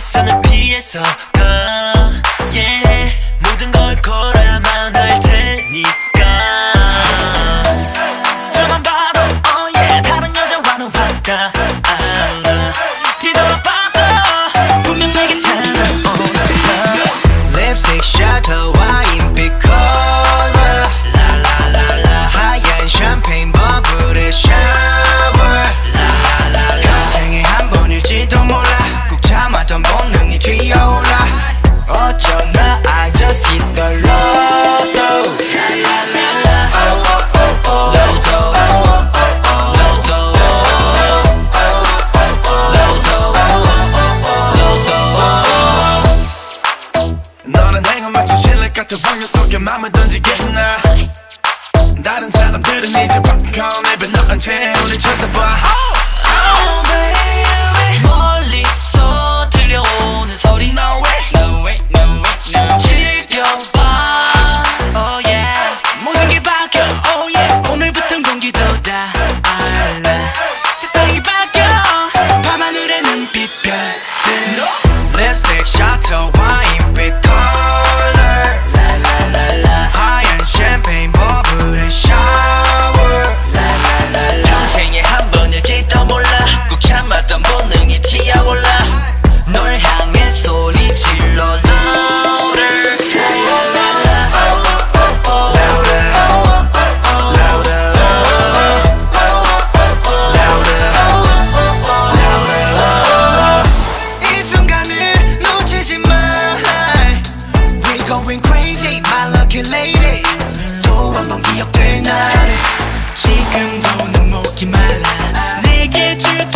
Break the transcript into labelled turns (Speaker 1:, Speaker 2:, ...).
Speaker 1: 시선을 피해서
Speaker 2: 본능이 튀어올라 어쩌나 I just hit the lotto 라라라라 로또
Speaker 3: 너는 행운 마치 실내 같은 환경 속에 맘을 던지겠나 다른 사람들은 이제 popcorn 입에 넣은 채 우리 쳐다봐 겨우 한 기억될 나를 지금도 넌 먹기 말라. 내게 줄